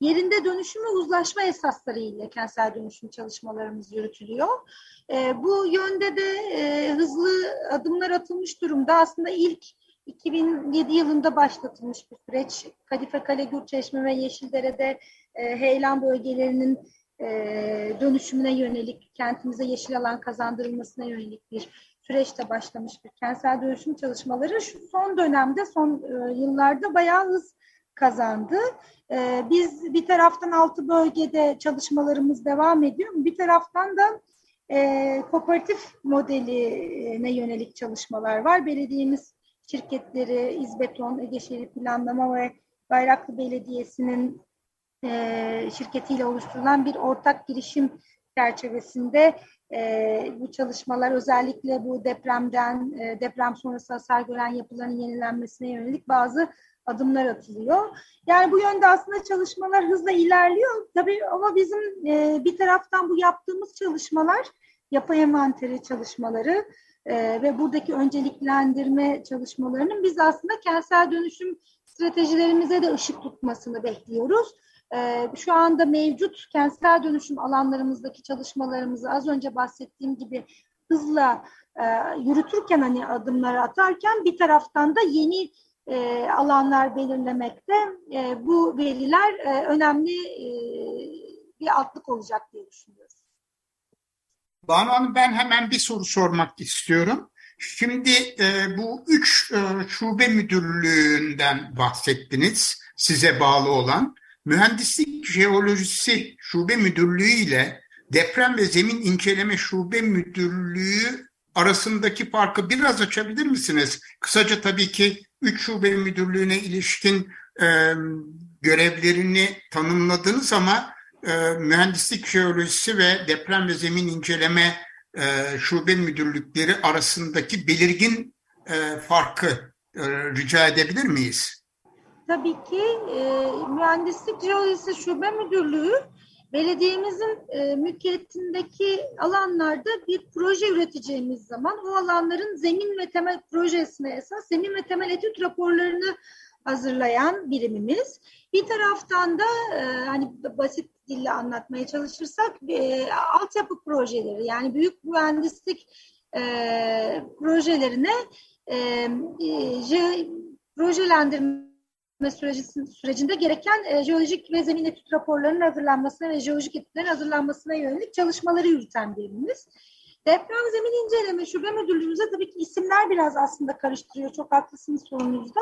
yerinde dönüşümü uzlaşma esasları ile kentsel dönüşüm çalışmalarımız yürütülüyor. E, bu yönde de e, hızlı adımlar atılmış durumda. Aslında ilk 2007 yılında başlatılmış bir süreç. Kadife Kale, Gürçeşme ve Yeşildere'de e, heyelan bölgelerinin e, dönüşümüne yönelik, kentimize yeşil alan kazandırılmasına yönelik bir süreçte başlamış bir kentsel dönüşüm çalışmaları şu son dönemde, son e, yıllarda bayağı hız kazandı. E, biz bir taraftan altı bölgede çalışmalarımız devam ediyor. Bir taraftan da e, kooperatif modeline yönelik çalışmalar var. Belediyemiz şirketleri, İzbeton, Ege Planlama ve Bayraklı Belediyesi'nin e, şirketiyle oluşturulan bir ortak girişim çerçevesinde e, bu çalışmalar özellikle bu depremden, e, deprem sonrası hasar gören yapıların yenilenmesine yönelik bazı adımlar atılıyor. Yani bu yönde aslında çalışmalar hızla ilerliyor. Tabii ama bizim e, bir taraftan bu yaptığımız çalışmalar, yapı envanteri çalışmaları e, ve buradaki önceliklendirme çalışmalarının biz aslında kentsel dönüşüm stratejilerimize de ışık tutmasını bekliyoruz. Ee, şu anda mevcut kentsel dönüşüm alanlarımızdaki çalışmalarımızı az önce bahsettiğim gibi hızla e, yürütürken hani adımları atarken bir taraftan da yeni e, alanlar belirlemekte e, bu veriler önemli bir altlık olacak diye düşünüyoruz. Banu Hanım ben hemen bir soru sormak istiyorum. Şimdi bu üç şube müdürlüğünden bahsettiniz size bağlı olan. Mühendislik Jeolojisi Şube Müdürlüğü ile Deprem ve Zemin İnceleme Şube Müdürlüğü arasındaki farkı biraz açabilir misiniz? Kısaca tabii ki üç şube müdürlüğüne ilişkin e, görevlerini tanımladınız ama e, mühendislik jeolojisi ve deprem ve zemin inceleme e, şube müdürlükleri arasındaki belirgin e, farkı e, rica edebilir miyiz? Tabii ki e, Mühendislik Jeolojisi Şube Müdürlüğü belediyemizin e, mülkiyetindeki alanlarda bir proje üreteceğimiz zaman o alanların zemin ve temel projesine esas zemin ve temel etüt raporlarını hazırlayan birimimiz. Bir taraftan da e, hani basit dille anlatmaya çalışırsak e, altyapı projeleri yani büyük mühendislik e, projelerine e, e, projelendirme sürecinde, sürecinde gereken e, jeolojik ve zemin etüt raporlarının hazırlanmasına ve jeolojik etütlerin hazırlanmasına yönelik çalışmaları yürüten birimiz. Deprem zemin inceleme şube müdürlüğümüze tabii ki isimler biraz aslında karıştırıyor. Çok haklısınız sorunuzda.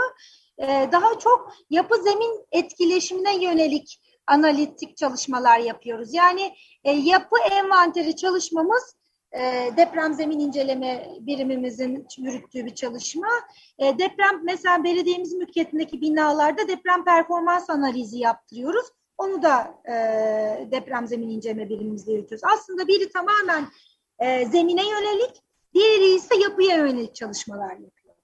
Ee, daha çok yapı zemin etkileşimine yönelik analitik çalışmalar yapıyoruz. Yani e, yapı envanteri çalışmamız deprem zemin inceleme birimimizin yürüttüğü bir çalışma. E, deprem mesela belediyemizin mülkiyetindeki binalarda deprem performans analizi yaptırıyoruz. Onu da e, deprem zemin inceleme birimimizle yürütüyoruz. Aslında biri tamamen e, zemine yönelik, diğeri ise yapıya yönelik çalışmalar yapıyor.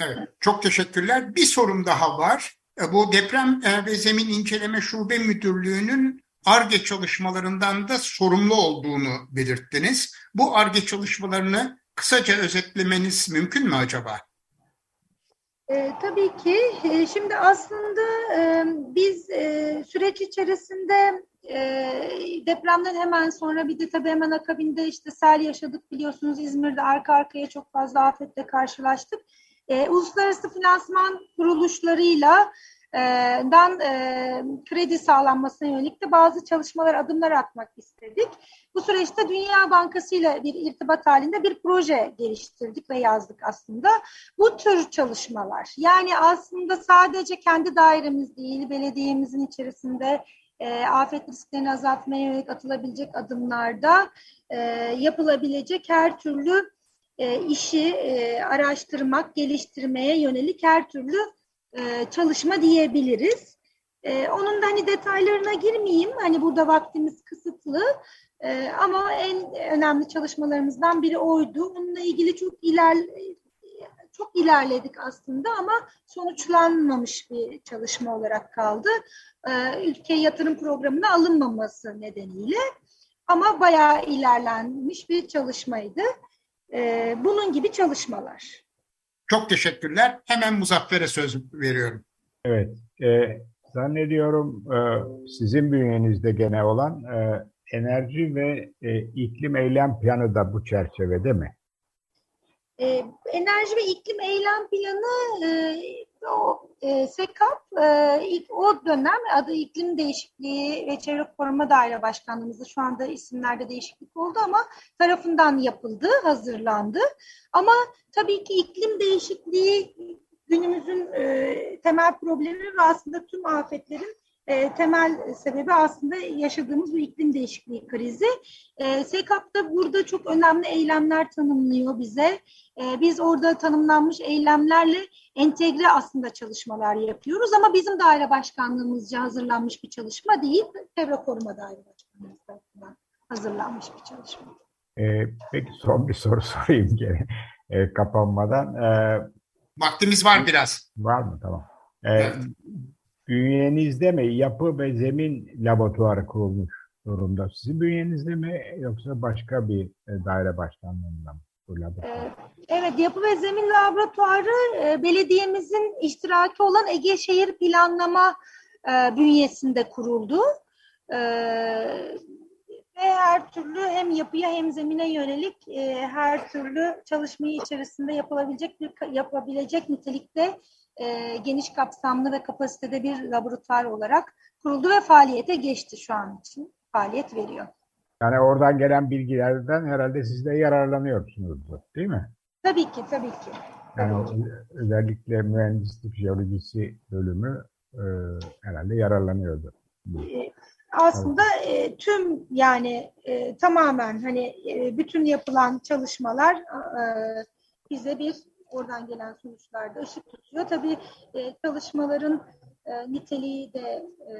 Evet, çok teşekkürler. Bir sorum daha var. E, bu deprem e, ve zemin inceleme şube müdürlüğünün ARGE çalışmalarından da sorumlu olduğunu belirttiniz. Bu ARGE çalışmalarını kısaca özetlemeniz mümkün mü acaba? E, tabii ki. E, şimdi aslında e, biz e, süreç içerisinde e, depremden hemen sonra bir de tabii hemen akabinde işte sel yaşadık biliyorsunuz İzmir'de arka arkaya çok fazla afetle karşılaştık. E, uluslararası finansman kuruluşlarıyla dan kredi sağlanmasına yönelik de bazı çalışmalar, adımlar atmak istedik. Bu süreçte Dünya Bankası ile bir irtibat halinde bir proje geliştirdik ve yazdık aslında. Bu tür çalışmalar, yani aslında sadece kendi dairemiz değil, belediyemizin içerisinde afet risklerini azaltmaya yönelik atılabilecek adımlarda yapılabilecek her türlü işi araştırmak, geliştirmeye yönelik her türlü e, çalışma diyebiliriz. E, onun da hani detaylarına girmeyeyim. Hani burada vaktimiz kısıtlı. E, ama en önemli çalışmalarımızdan biri oydu. Onunla ilgili çok iler çok ilerledik aslında ama sonuçlanmamış bir çalışma olarak kaldı. Ülke yatırım programına alınmaması nedeniyle. Ama bayağı ilerlenmiş bir çalışmaydı. Bunun gibi çalışmalar. Çok teşekkürler. Hemen Muzaffer'e söz veriyorum. Evet. E, zannediyorum e, sizin bünyenizde gene olan e, enerji ve e, iklim eylem planı da bu çerçevede mi? E, enerji ve iklim eylem planı e, o e, SEKAP e, ilk, o dönem adı iklim değişikliği ve çevre koruma daire başkanlığımızda şu anda isimlerde değişiklik oldu ama tarafından yapıldı, hazırlandı. Ama tabii ki iklim değişikliği günümüzün e, temel problemi ve aslında tüm afetlerin e, temel sebebi aslında yaşadığımız bu iklim değişikliği krizi. E, SEKAP da burada çok önemli eylemler tanımlıyor bize. E, biz orada tanımlanmış eylemlerle entegre aslında çalışmalar yapıyoruz ama bizim daire başkanlığımızca hazırlanmış bir çalışma değil, Çevre Koruma Daire Başkanlığı tarafından hazırlanmış bir çalışma. E, peki son bir soru sorayım gene e, kapanmadan. E, Vaktimiz var biraz. Var mı? Tamam. E, Evet. Bünyenizde mi yapı ve zemin laboratuvarı kurulmuş durumda? Sizin bünyenizde mi yoksa başka bir e, daire başkanlığında mı bu? Ee, Evet, Yapı ve Zemin Laboratuvarı e, belediyemizin iştiraki olan Ege Şehir Planlama e, bünyesinde kuruldu. E, Ve her türlü hem yapıya hem zemine yönelik her türlü çalışmayı içerisinde yapılabilecek bir yapabilecek nitelikte e, geniş kapsamlı ve kapasitede bir laboratuvar olarak kuruldu ve faaliyete geçti şu an için. Faaliyet veriyor. Yani oradan gelen bilgilerden herhalde siz de yararlanıyorsunuz değil mi? Tabii ki, tabii ki. Yani özellikle mühendislik jeolojisi bölümü e, herhalde yararlanıyordu. E, aslında e, tüm yani e, tamamen hani e, bütün yapılan çalışmalar e, bize bir oradan gelen sonuçlarda ışık tutuyor. Tabii e, çalışmaların e, niteliği de e,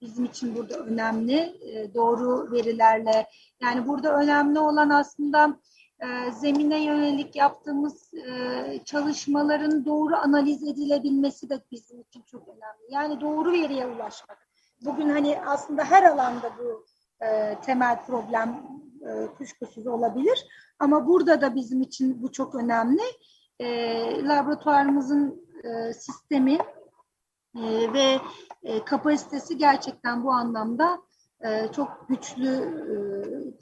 bizim için burada önemli. E, doğru verilerle yani burada önemli olan aslında e, zemine yönelik yaptığımız e, çalışmaların doğru analiz edilebilmesi de bizim için çok önemli. Yani doğru veriye ulaşmak. Bugün hani aslında her alanda bu e, temel problem e, kuşkusuz olabilir. Ama burada da bizim için bu çok önemli. E, laboratuvarımızın e, sistemi e, ve e, kapasitesi gerçekten bu anlamda e, çok güçlü e,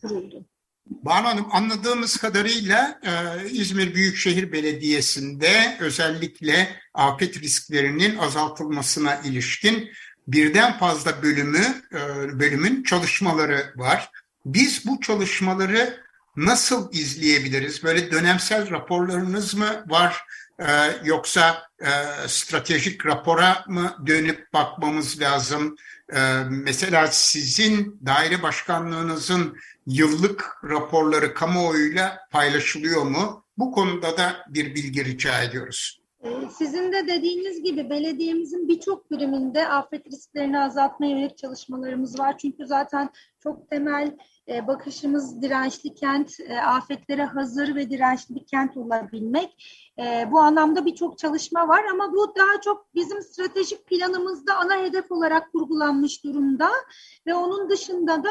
kuruldu. Banu Hanım anladığımız kadarıyla e, İzmir Büyükşehir Belediyesi'nde özellikle afet risklerinin azaltılmasına ilişkin birden fazla bölümü e, bölümün çalışmaları var. Biz bu çalışmaları nasıl izleyebiliriz? Böyle dönemsel raporlarınız mı var? E, yoksa e, stratejik rapora mı dönüp bakmamız lazım? E, mesela sizin daire başkanlığınızın yıllık raporları kamuoyuyla paylaşılıyor mu? Bu konuda da bir bilgi rica ediyoruz. Sizin de dediğiniz gibi belediyemizin birçok biriminde afet risklerini azaltmaya yönelik çalışmalarımız var. Çünkü zaten çok temel bakışımız dirençli kent, afetlere hazır ve dirençli bir kent olabilmek. Bu anlamda birçok çalışma var ama bu daha çok bizim stratejik planımızda ana hedef olarak kurgulanmış durumda. Ve onun dışında da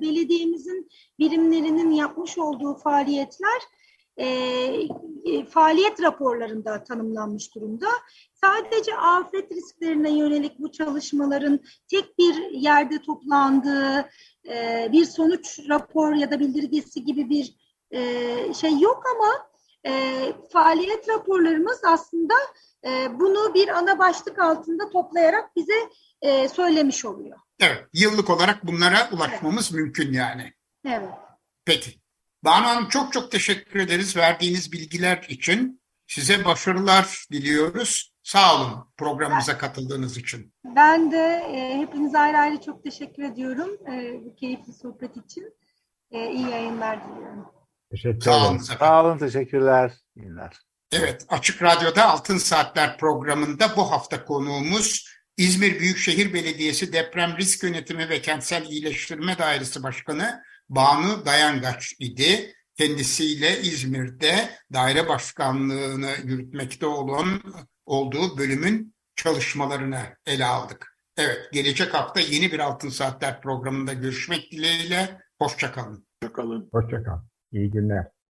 belediyemizin birimlerinin yapmış olduğu faaliyetler e, faaliyet raporlarında tanımlanmış durumda. Sadece afet risklerine yönelik bu çalışmaların tek bir yerde toplandığı e, bir sonuç rapor ya da bildirgesi gibi bir e, şey yok ama e, faaliyet raporlarımız aslında e, bunu bir ana başlık altında toplayarak bize e, söylemiş oluyor. Evet, yıllık olarak bunlara ulaşmamız evet. mümkün yani. Evet. Peki. Banu Hanım çok çok teşekkür ederiz verdiğiniz bilgiler için. Size başarılar diliyoruz. Sağ olun programımıza katıldığınız için. Ben de e, hepinize ayrı ayrı çok teşekkür ediyorum e, bu keyifli sohbet için. E, iyi yayınlar diliyorum. Teşekkür Sağ olun. Sağ olun, teşekkürler. İyi günler. Evet, Açık Radyo'da Altın Saatler programında bu hafta konuğumuz İzmir Büyükşehir Belediyesi Deprem Risk Yönetimi ve Kentsel İyileştirme Dairesi Başkanı Banu Dayangaç idi. Kendisiyle İzmir'de daire başkanlığını yürütmekte olan olduğu bölümün çalışmalarını ele aldık. Evet, gelecek hafta yeni bir Altın Saatler programında görüşmek dileğiyle. Hoşçakalın. Hoşçakalın. Hoşça kal. İyi günler.